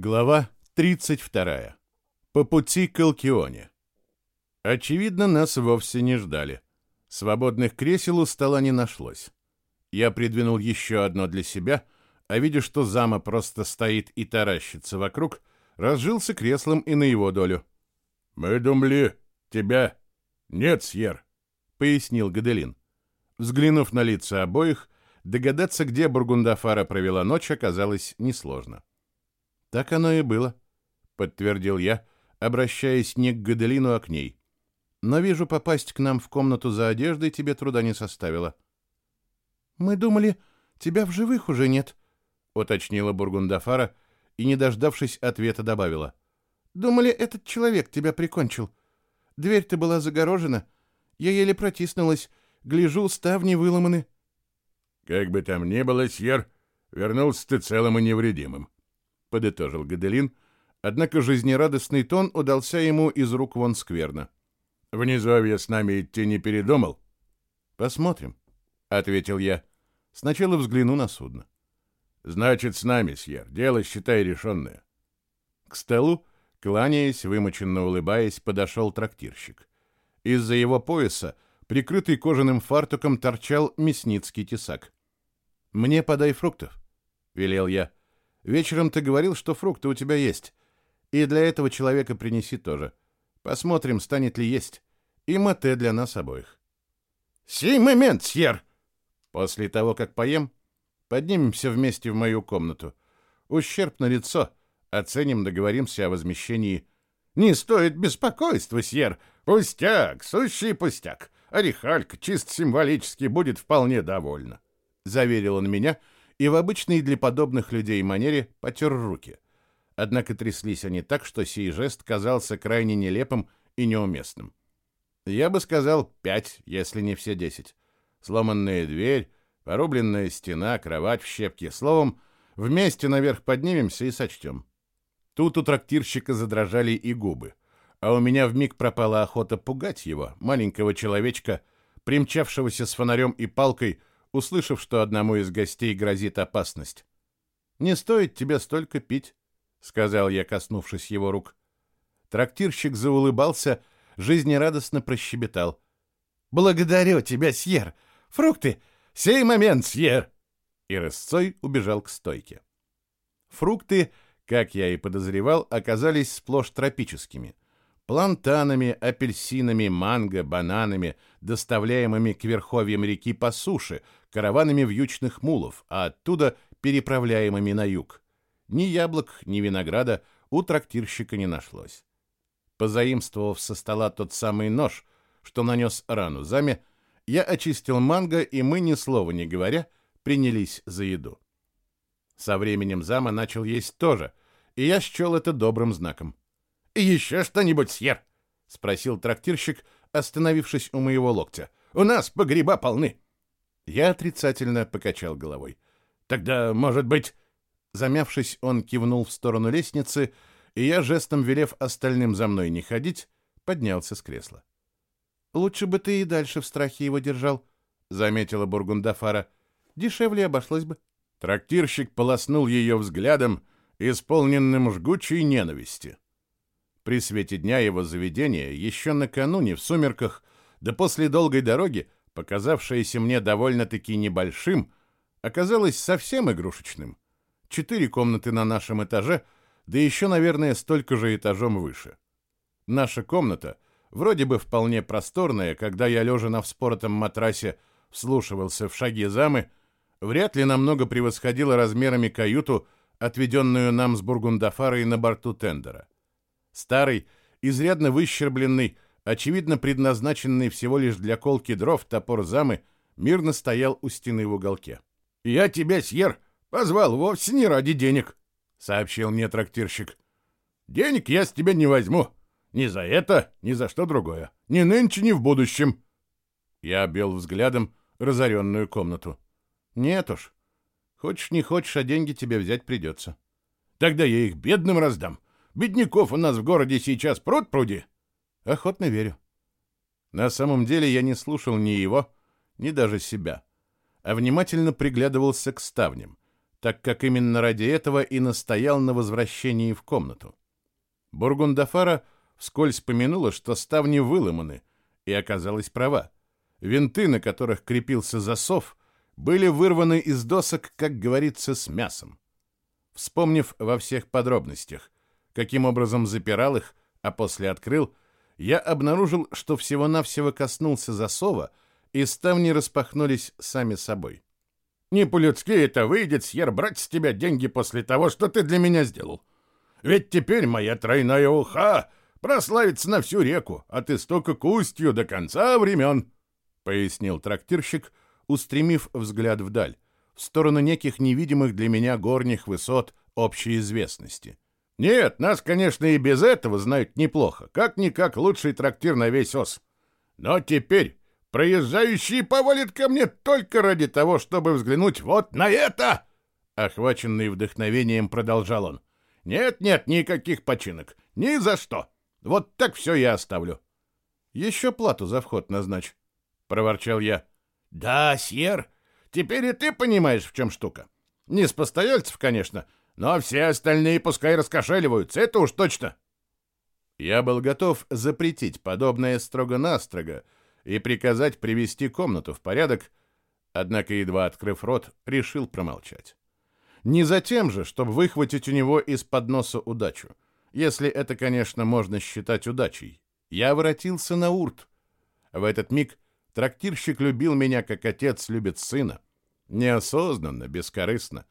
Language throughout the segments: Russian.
Глава 32. По пути к Алкионе. Очевидно, нас вовсе не ждали. Свободных кресел у стола не нашлось. Я придвинул еще одно для себя, а видя, что зама просто стоит и таращится вокруг, разжился креслом и на его долю. «Мы думали, тебя нет, Сьер», — пояснил Гаделин. Взглянув на лица обоих, догадаться, где Бургундафара провела ночь, оказалось несложно. Так оно и было, подтвердил я, обращаясь не к Гаделину, а к ней. Но вижу, попасть к нам в комнату за одеждой тебе труда не составило. Мы думали, тебя в живых уже нет, уточнила Бургундафара и, не дождавшись ответа, добавила. Думали, этот человек тебя прикончил. Дверь-то была загорожена. Я еле протиснулась. Гляжу, ставни выломаны. Как бы там ни было, Сьер, вернулся ты целым и невредимым. — подытожил Гаделин, однако жизнерадостный тон удался ему из рук вон скверно. «В низовье с нами идти не передумал?» «Посмотрим», — ответил я. «Сначала взгляну на судно». «Значит, с нами, Сьер. Дело, считай, решенное». К столу, кланяясь, вымученно улыбаясь, подошел трактирщик. Из-за его пояса, прикрытый кожаным фартуком, торчал мясницкий тесак. «Мне подай фруктов», — велел я. Вечером ты говорил, что фрукты у тебя есть. И для этого человека принеси тоже. Посмотрим, станет ли есть. И мате для нас обоих. Сей момент, Сьер! После того, как поем, поднимемся вместе в мою комнату. Ущерб на лицо. Оценим, договоримся о возмещении. Не стоит беспокойства, Сьер. Пустяк, сущий пустяк. Орехалька чисто символически будет вполне довольна. Заверил он меня, — и в обычной для подобных людей манере потер руки. Однако тряслись они так, что сей жест казался крайне нелепым и неуместным. Я бы сказал пять, если не все десять. Сломанная дверь, порубленная стена, кровать в щепке. Словом, вместе наверх поднимемся и сочтем. Тут у трактирщика задрожали и губы, а у меня вмиг пропала охота пугать его, маленького человечка, примчавшегося с фонарем и палкой услышав, что одному из гостей грозит опасность. «Не стоит тебе столько пить», — сказал я, коснувшись его рук. Трактирщик заулыбался, жизнерадостно прощебетал. «Благодарю тебя, Сьер! Фрукты! Сей момент, Сьер!» И рысцой убежал к стойке. Фрукты, как я и подозревал, оказались сплошь тропическими — плантанами, апельсинами, манго, бананами, доставляемыми к верховьям реки по суше, караванами вьючных мулов, а оттуда переправляемыми на юг. Ни яблок, ни винограда у трактирщика не нашлось. Позаимствовав со стола тот самый нож, что нанес рану заме, я очистил манго, и мы, ни слова не говоря, принялись за еду. Со временем зама начал есть тоже, и я счел это добрым знаком. «Еще что-нибудь, Сьер?» — спросил трактирщик, остановившись у моего локтя. «У нас погреба полны». Я отрицательно покачал головой. «Тогда, может быть...» Замявшись, он кивнул в сторону лестницы, и я, жестом велев остальным за мной не ходить, поднялся с кресла. «Лучше бы ты и дальше в страхе его держал», — заметила Бургундафара. «Дешевле обошлось бы». Трактирщик полоснул ее взглядом, исполненным жгучей ненависти. При свете дня его заведения, еще накануне, в сумерках, да после долгой дороги, показавшееся мне довольно-таки небольшим, оказалось совсем игрушечным. Четыре комнаты на нашем этаже, да еще, наверное, столько же этажом выше. Наша комната, вроде бы вполне просторная, когда я, лежа на вспоротом матрасе, вслушивался в шаги замы, вряд ли намного превосходила размерами каюту, отведенную нам с Бургундафарой на борту тендера. Старый, изрядно выщербленный, очевидно предназначенный всего лишь для колки дров топор замы, мирно стоял у стены в уголке. «Я тебя, Сьер, позвал вовсе не ради денег», — сообщил мне трактирщик. «Денег я с тебя не возьму. Ни за это, ни за что другое. Ни нынче, ни в будущем». Я обвел взглядом разоренную комнату. «Нет уж. Хочешь не хочешь, а деньги тебе взять придется». «Тогда я их бедным раздам. Бедняков у нас в городе сейчас пруд пруди. Охотно верю. На самом деле я не слушал ни его, ни даже себя, а внимательно приглядывался к ставням. так как именно ради этого и настоял на возвращении в комнату. Бургундафара вскользь помянула, что ставни выломаны, и оказалась права. Винты, на которых крепился засов, были вырваны из досок, как говорится, с мясом. Вспомнив во всех подробностях, каким образом запирал их, а после открыл, я обнаружил, что всего-навсего коснулся засова, и ставни распахнулись сами собой. «Не по-людски это выйдет, Сьер, брать с тебя деньги после того, что ты для меня сделал. Ведь теперь моя тройная уха прославится на всю реку, от истока к устью до конца времен», — пояснил трактирщик, устремив взгляд вдаль, в сторону неких невидимых для меня горних высот общей известности. «Нет, нас, конечно, и без этого знают неплохо, как-никак лучший трактир на весь ос. Но теперь проезжающий повалит ко мне только ради того, чтобы взглянуть вот на это!» Охваченный вдохновением продолжал он. Нет-нет, никаких починок. Ни за что. Вот так все я оставлю. Еще плату за вход назначь, — проворчал я. Да, Сьер, теперь и ты понимаешь, в чем штука. Не с постояльцев, конечно, но все остальные пускай раскошеливаются, это уж точно. Я был готов запретить подобное строго-настрого и приказать привести комнату в порядок, однако, едва открыв рот, решил промолчать. Не за тем же, чтобы выхватить у него из-под носа удачу. Если это, конечно, можно считать удачей. Я воротился на урт. В этот миг трактирщик любил меня, как отец любит сына. Неосознанно, бескорыстно.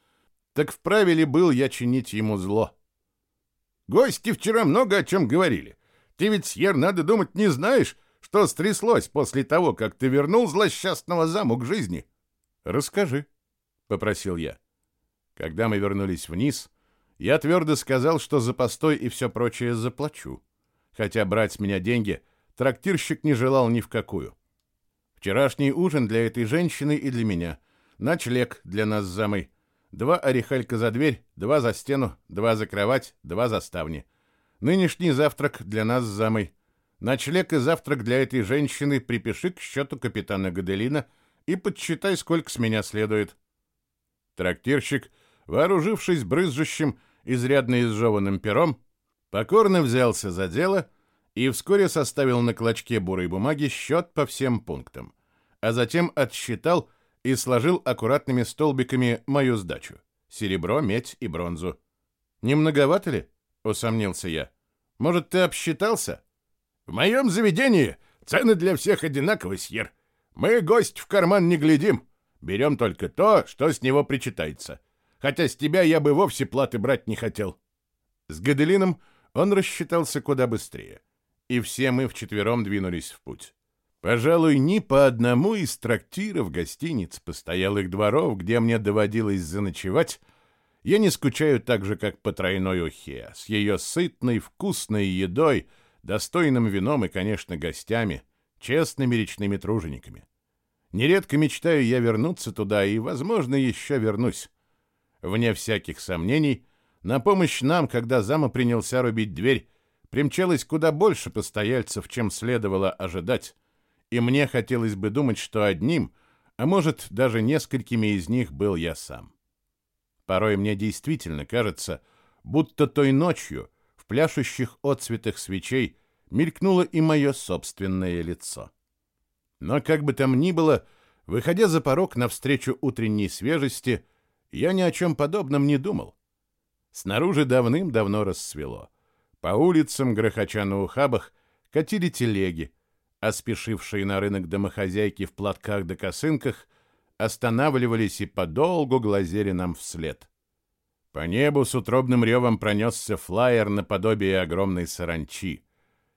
Так вправе ли был я чинить ему зло? Гости вчера много о чем говорили. Ты ведь, Сьер, надо думать, не знаешь, что стряслось после того, как ты вернул злосчастного заму к жизни. Расскажи, — попросил я. Когда мы вернулись вниз, я твердо сказал, что за постой и все прочее заплачу. Хотя брать с меня деньги трактирщик не желал ни в какую. Вчерашний ужин для этой женщины и для меня. Ночлег для нас с замой. Два орехалька за дверь, два за стену, два за кровать, два за ставни. Нынешний завтрак для нас с замой. Ночлег и завтрак для этой женщины припиши к счету капитана Гаделина и подсчитай, сколько с меня следует. Трактирщик вооружившись брызжущим, изрядно изжеванным пером, покорно взялся за дело и вскоре составил на клочке бурой бумаги счет по всем пунктам, а затем отсчитал и сложил аккуратными столбиками мою сдачу — серебро, медь и бронзу. «Не многовато ли?» — усомнился я. «Может, ты обсчитался?» «В моем заведении цены для всех одинаковы, Сьер. Мы гость в карман не глядим. Берем только то, что с него причитается хотя с тебя я бы вовсе платы брать не хотел. С Гаделином он рассчитался куда быстрее, и все мы вчетвером двинулись в путь. Пожалуй, ни по одному из трактиров, гостиниц, постоялых дворов, где мне доводилось заночевать, я не скучаю так же, как по тройной ухе, с ее сытной, вкусной едой, достойным вином и, конечно, гостями, честными речными тружениками. Нередко мечтаю я вернуться туда и, возможно, еще вернусь. Вне всяких сомнений, на помощь нам, когда зама принялся рубить дверь, примчалось куда больше постояльцев, чем следовало ожидать, и мне хотелось бы думать, что одним, а может, даже несколькими из них был я сам. Порой мне действительно кажется, будто той ночью в пляшущих отцветах свечей мелькнуло и мое собственное лицо. Но как бы там ни было, выходя за порог навстречу утренней свежести — я ни о чем подобном не думал. Снаружи давным-давно рассвело. По улицам, грохоча на ухабах, катили телеги, а спешившие на рынок домохозяйки в платках да косынках останавливались и подолгу глазели нам вслед. По небу с утробным ревом пронесся флайер наподобие огромной саранчи.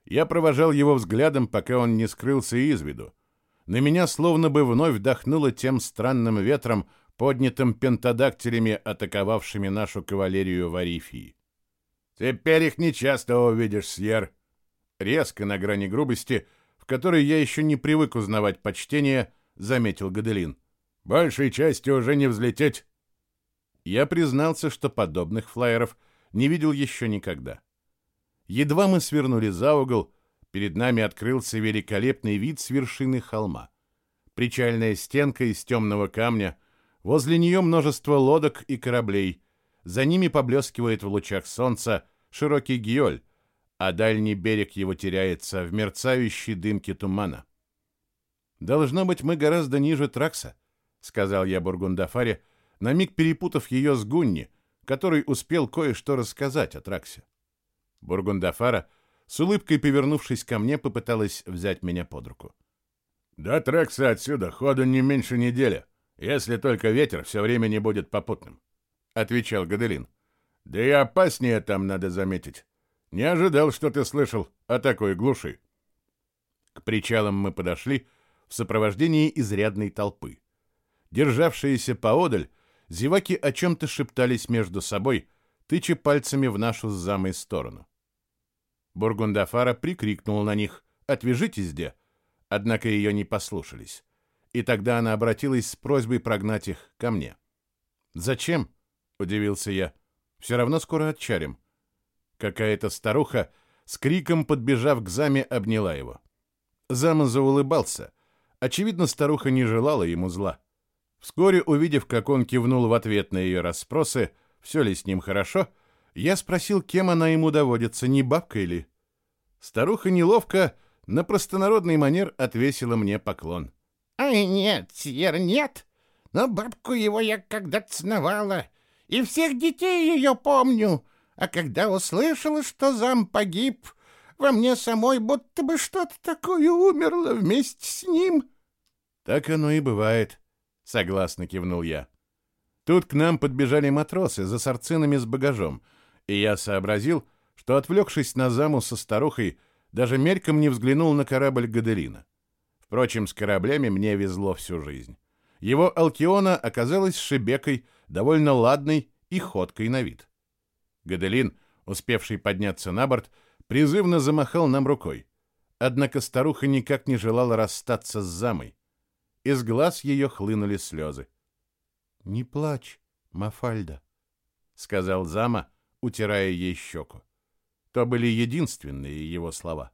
Я провожал его взглядом, пока он не скрылся из виду. На меня словно бы вновь вдохнуло тем странным ветром, поднятым пентадактилями, атаковавшими нашу кавалерию в Арифии. «Теперь их нечасто увидишь, Сьер!» Резко, на грани грубости, в которой я еще не привык узнавать почтение, заметил Гаделин. «Большей части уже не взлететь!» Я признался, что подобных флайеров не видел еще никогда. Едва мы свернули за угол, перед нами открылся великолепный вид с вершины холма. Причальная стенка из темного камня — Возле нее множество лодок и кораблей. За ними поблескивает в лучах солнца широкий гиоль, а дальний берег его теряется в мерцающей дымке тумана. «Должно быть, мы гораздо ниже Тракса», — сказал я Бургундафаре, на миг перепутав ее с Гунни, который успел кое-что рассказать о Траксе. Бургундафара, с улыбкой повернувшись ко мне, попыталась взять меня под руку. «До Тракса отсюда ходу не меньше недели, если только ветер все время не будет попутным», — отвечал Гаделин. «Да и опаснее там, надо заметить. Не ожидал, что ты слышал о такой глуши. К причалам мы подошли в сопровождении изрядной толпы. Державшиеся поодаль, зеваки о чем-то шептались между собой, тыча пальцами в нашу с замой сторону. Бургундафара прикрикнул на них «Отвяжитесь, где!» Однако ее не послушались. И тогда она обратилась с просьбой прогнать их ко мне. «Зачем?» — удивился я. «Все равно скоро отчарим. Какая-то старуха, с криком подбежав к Заме, обняла его. Зама заулыбался. Очевидно, старуха не желала ему зла. Вскоре, увидев, как он кивнул в ответ на ее расспросы, все ли с ним хорошо, я спросил, кем она ему доводится, не бабкой ли. Старуха неловко, на простонародный манер отвесила мне поклон. «Ай, нет, Сьер, нет, но бабку его я когда-то сновала, и всех детей ее помню, а когда услышала, что зам погиб, во мне самой будто бы что-то такое умерло вместе с ним. Так оно и бывает, согласно кивнул я. Тут к нам подбежали матросы за сарцинами с багажом, и я сообразил, что, отвлекшись на заму со старухой, даже мельком не взглянул на корабль Гадерина. Впрочем, с кораблями мне везло всю жизнь. Его Алкиона оказалась шибекой, довольно ладной и ходкой на вид. Гаделин, успевший подняться на борт, призывно замахал нам рукой. Однако старуха никак не желала расстаться с замой. Из глаз ее хлынули слезы. «Не плачь, Мафальда», — сказал зама, утирая ей щеку. То были единственные его слова.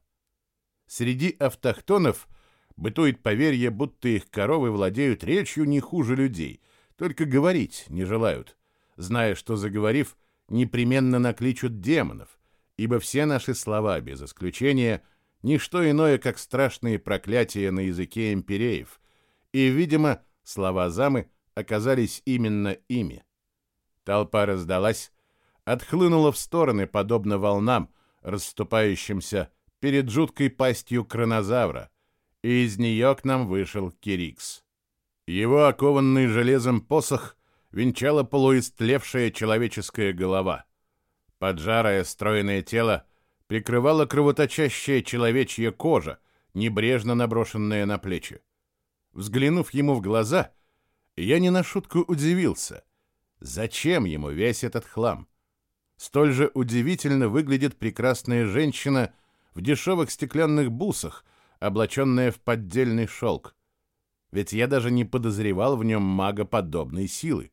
Среди автохтонов бытует поверье, будто их коровы владеют речью не хуже людей, только говорить не желают, зная, что, заговорив, — непременно накличут демонов, ибо все наши слова, без исключения, не что иное, как страшные проклятия на языке импереев, и, видимо, слова замы оказались именно ими. Толпа раздалась, отхлынула в стороны, подобно волнам, расступающимся перед жуткой пастью кронозавра, и из нее к нам вышел Кирикс. Его окованный железом посох венчала полуистлевшая человеческая голова. Поджарое стройное тело прикрывала кровоточащая человечья кожа, небрежно наброшенная на плечи. Взглянув ему в глаза, я не на шутку удивился. Зачем ему весь этот хлам? Столь же удивительно выглядит прекрасная женщина в дешевых стеклянных бусах, облаченная в поддельный шелк. Ведь я даже не подозревал в нем мага подобной силы.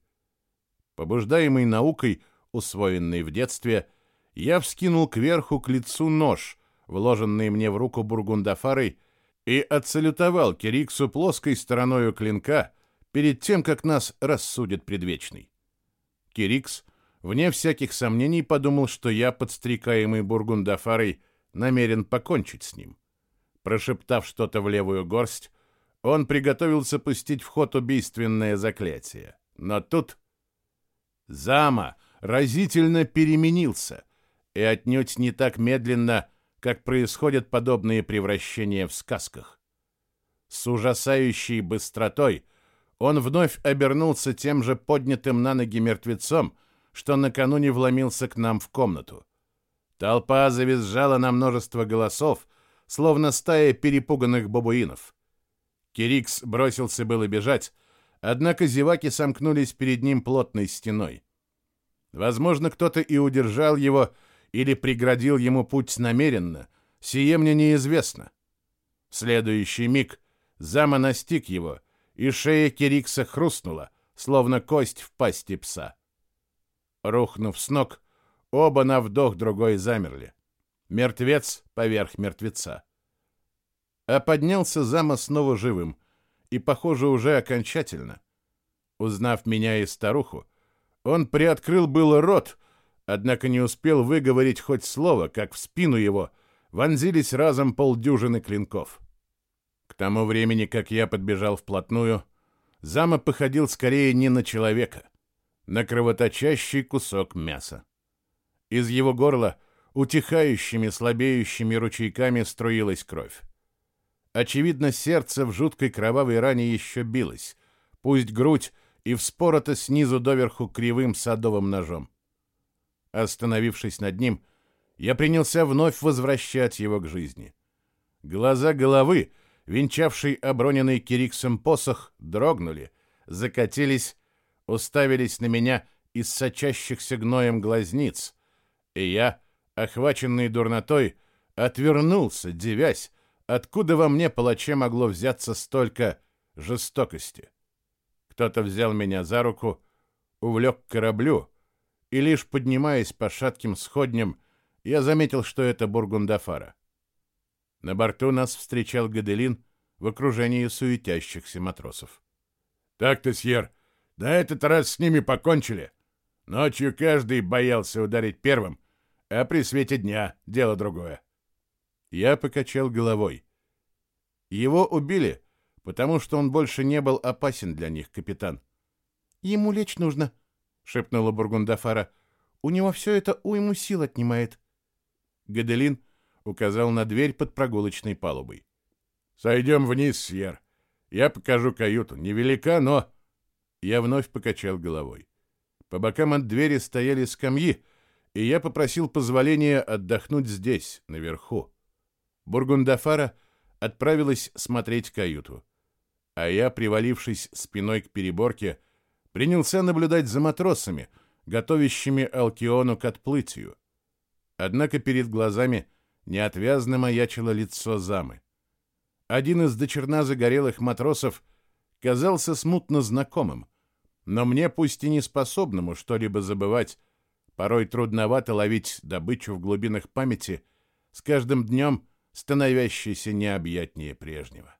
Побуждаемый наукой, усвоенной в детстве, я вскинул кверху к лицу нож, вложенный мне в руку бургундафарой, и отсалютовал Кириксу плоской стороною клинка перед тем, как нас рассудит предвечный. Кирикс, вне всяких сомнений, подумал, что я, подстрекаемый бургундафарой, намерен покончить с ним. Прошептав что-то в левую горсть, он приготовился пустить в ход убийственное заклятие. Но тут Зама разительно переменился, и отнюдь не так медленно, как происходят подобные превращения в сказках. С ужасающей быстротой он вновь обернулся тем же поднятым на ноги мертвецом, что накануне вломился к нам в комнату. Толпа завизжала на множество голосов, словно стая перепуганных бабуинов. Кирикс бросился было бежать, Однако зеваки сомкнулись перед ним плотной стеной. Возможно, кто-то и удержал его или преградил ему путь намеренно, сие мне неизвестно. В следующий миг зама настиг его, и шея Кирикса хрустнула, словно кость в пасти пса. Рухнув с ног, оба на вдох другой замерли. Мертвец поверх мертвеца. А поднялся зама снова живым — и, похоже, уже окончательно. Узнав меня и старуху, он приоткрыл было рот, однако не успел выговорить хоть слово, как в спину его вонзились разом полдюжины клинков. К тому времени, как я подбежал вплотную, зама походил скорее не на человека, на кровоточащий кусок мяса. Из его горла утихающими, слабеющими ручейками струилась кровь. Очевидно, сердце в жуткой кровавой ране еще билось, пусть грудь и вспорота снизу доверху кривым садовым ножом. Остановившись над ним, я принялся вновь возвращать его к жизни. Глаза головы, венчавший оброненный Кириксом посох, дрогнули, закатились, уставились на меня из сочащихся гноем глазниц, и я, охваченный дурнотой, отвернулся, девясь, откуда во мне палаче могло взяться столько жестокости. Кто-то взял меня за руку, увлек к кораблю, и лишь поднимаясь по шатким сходням, я заметил, что это Бургундафара. На борту нас встречал Гаделин в окружении суетящихся матросов. «Так-то, Сьер, на этот раз с ними покончили. Ночью каждый боялся ударить первым, а при свете дня дело другое». Я покачал головой. Его убили, потому что он больше не был опасен для них, капитан. «Ему лечь нужно», — шепнула Бургундафара. «У него все это уйму сил отнимает». Гаделин указал на дверь под прогулочной палубой. «Сойдем вниз, Сьер. Я покажу каюту. Невелика, но...» Я вновь покачал головой. По бокам от двери стояли скамьи, и я попросил позволения отдохнуть здесь, наверху. Бургундафара отправилась смотреть каюту, а я, привалившись спиной к переборке, принялся наблюдать за матросами, готовящими Алкиону к отплытию. Однако перед глазами неотвязно маячило лицо замы. Один из дочерна загорелых матросов казался смутно знакомым, но мне, пусть и не способному что-либо забывать, порой трудновато ловить добычу в глубинах памяти, с каждым днем становящейся необъятнее прежнего.